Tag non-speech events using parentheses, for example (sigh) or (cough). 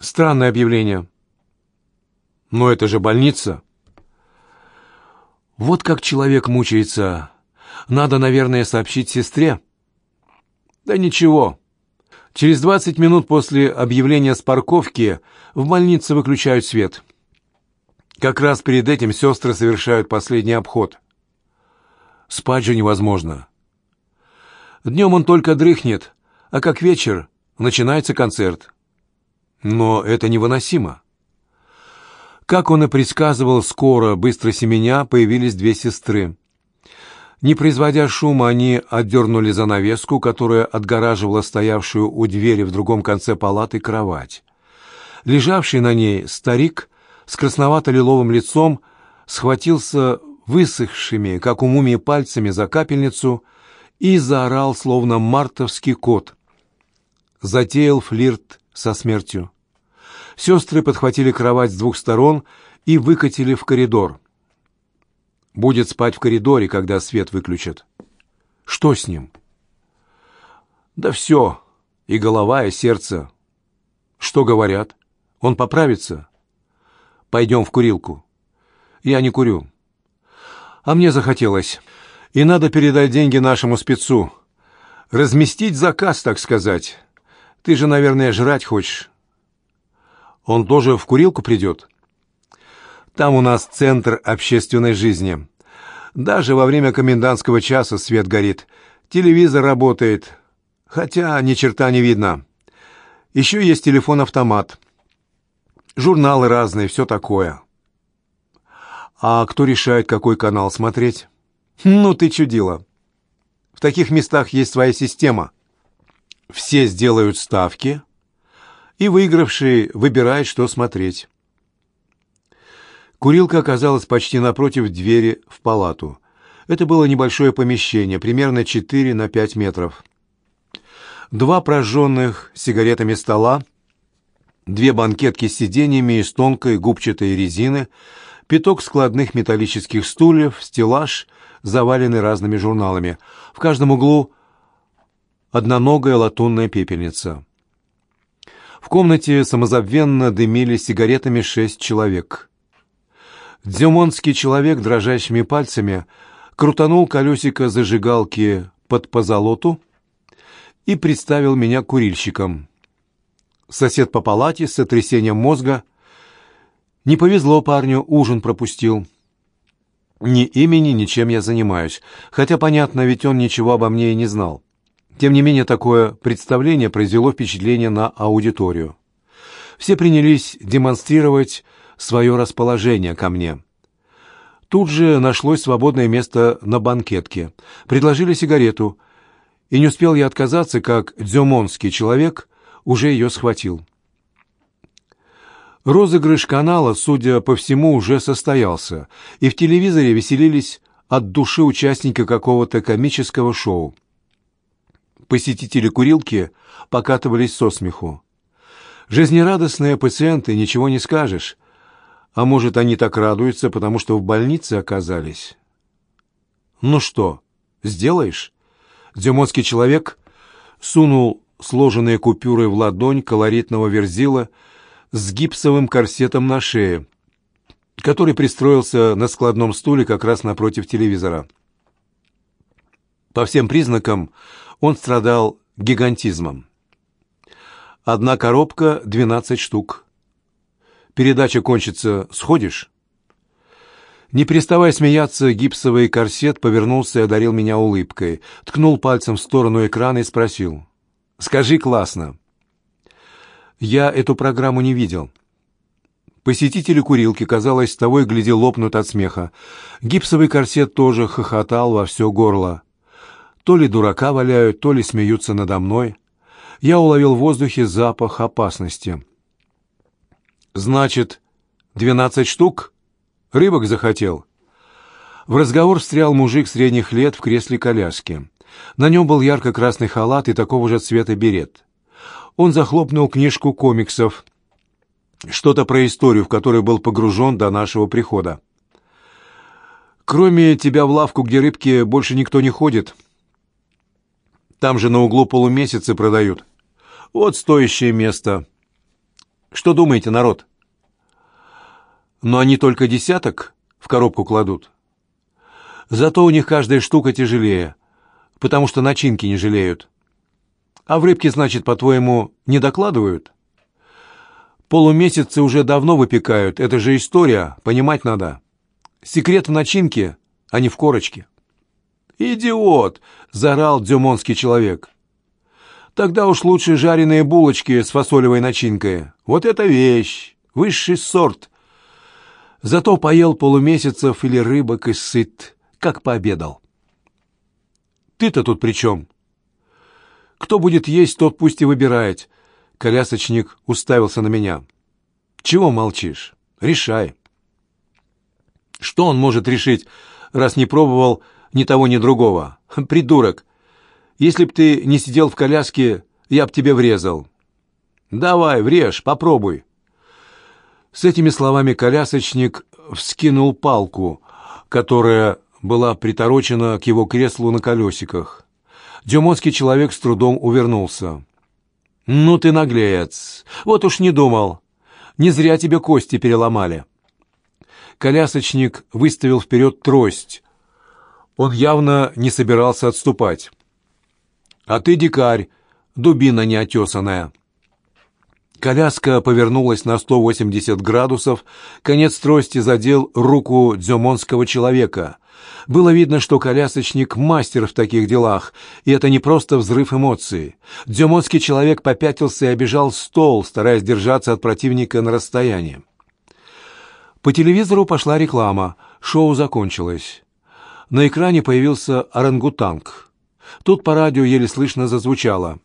Странное объявление. Но это же больница. Вот как человек мучается. Надо, наверное, сообщить сестре. Да ничего. Через 20 минут после объявления с парковки в больнице выключают свет. Как раз перед этим сестры совершают последний обход. Спать же невозможно. Днем он только дрыхнет, а как вечер начинается концерт. Но это невыносимо. Как он и предсказывал, скоро, быстро семеня, появились две сестры. Не производя шума, они отдернули занавеску, которая отгораживала стоявшую у двери в другом конце палаты кровать. Лежавший на ней старик с красновато-лиловым лицом схватился высохшими, как у мумии, пальцами за капельницу и заорал, словно мартовский кот. Затеял флирт со смертью. Сестры подхватили кровать с двух сторон и выкатили в коридор. Будет спать в коридоре, когда свет выключат. Что с ним? Да все, и голова, и сердце. Что говорят? Он поправится? Пойдем в курилку. Я не курю. А мне захотелось. И надо передать деньги нашему спецу. Разместить заказ, так сказать. Ты же, наверное, жрать хочешь. Он тоже в курилку придет? Там у нас центр общественной жизни. Даже во время комендантского часа свет горит. Телевизор работает. Хотя ни черта не видно. Еще есть телефон-автомат. Журналы разные, все такое. А кто решает, какой канал смотреть? Ну ты чудила. В таких местах есть своя система. Все сделают ставки, и выигравший выбирает, что смотреть. Курилка оказалась почти напротив двери в палату. Это было небольшое помещение, примерно 4 на 5 метров. Два прожженных сигаретами стола, две банкетки с сиденьями из тонкой губчатой резины, пяток складных металлических стульев, стеллаж, заваленный разными журналами. В каждом углу одноногая латунная пепельница. В комнате самозабвенно дымили сигаретами шесть человек. Дзюмонский человек дрожащими пальцами крутанул колесико зажигалки под позолоту и представил меня курильщиком. Сосед по палате с сотрясением мозга. Не повезло парню, ужин пропустил. Ни имени, ни чем я занимаюсь. Хотя, понятно, ведь он ничего обо мне и не знал. Тем не менее, такое представление произвело впечатление на аудиторию. Все принялись демонстрировать свое расположение ко мне. Тут же нашлось свободное место на банкетке. Предложили сигарету, и не успел я отказаться, как дзюмонский человек уже ее схватил. Розыгрыш канала, судя по всему, уже состоялся, и в телевизоре веселились от души участника какого-то комического шоу. Посетители курилки покатывались со смеху. Жизнерадостные пациенты, ничего не скажешь. А может, они так радуются, потому что в больнице оказались? Ну что, сделаешь? Дзюмотский человек сунул сложенные купюры в ладонь колоритного верзила с гипсовым корсетом на шее, который пристроился на складном стуле как раз напротив телевизора. По всем признакам он страдал гигантизмом. Одна коробка — двенадцать штук. Передача кончится, сходишь? Не переставая смеяться, гипсовый корсет повернулся и одарил меня улыбкой, ткнул пальцем в сторону экрана и спросил. «Скажи классно». Я эту программу не видел. Посетители курилки, казалось, того и гляди лопнут от смеха. Гипсовый корсет тоже хохотал во все горло. То ли дурака валяют, то ли смеются надо мной. Я уловил в воздухе запах опасности. «Значит, двенадцать штук? Рыбок захотел?» В разговор встрял мужик средних лет в кресле коляски. На нем был ярко-красный халат и такого же цвета берет. Он захлопнул книжку комиксов, что-то про историю, в которой был погружен до нашего прихода. «Кроме тебя в лавку, где рыбки, больше никто не ходит», там же на углу полумесяцы продают. Вот стоящее место. Что думаете, народ? Но они только десяток в коробку кладут. Зато у них каждая штука тяжелее, потому что начинки не жалеют. А в рыбке, значит, по-твоему, не докладывают? Полумесяцы уже давно выпекают, это же история, понимать надо. Секрет в начинке, а не в корочке. «Идиот!» — заорал дзюмонский человек. «Тогда уж лучше жареные булочки с фасолевой начинкой. Вот это вещь! Высший сорт!» Зато поел полумесяцев или рыбок и сыт, как пообедал. «Ты-то тут при чем?» «Кто будет есть, тот пусть и выбирает». Колясочник уставился на меня. «Чего молчишь? Решай». «Что он может решить, раз не пробовал ни того, ни другого. (laughs) Придурок! Если б ты не сидел в коляске, я б тебе врезал. Давай, врежь, попробуй. С этими словами колясочник вскинул палку, которая была приторочена к его креслу на колесиках. Дюмонский человек с трудом увернулся. «Ну ты наглец! Вот уж не думал! Не зря тебе кости переломали!» Колясочник выставил вперед трость, он явно не собирался отступать. «А ты дикарь, дубина неотесанная». Коляска повернулась на 180 градусов, конец трости задел руку дзюмонского человека. Было видно, что колясочник мастер в таких делах, и это не просто взрыв эмоций. Дзюмонский человек попятился и обижал стол, стараясь держаться от противника на расстоянии. По телевизору пошла реклама, шоу закончилось. На экране появился орангутанг. Тут по радио еле слышно зазвучало.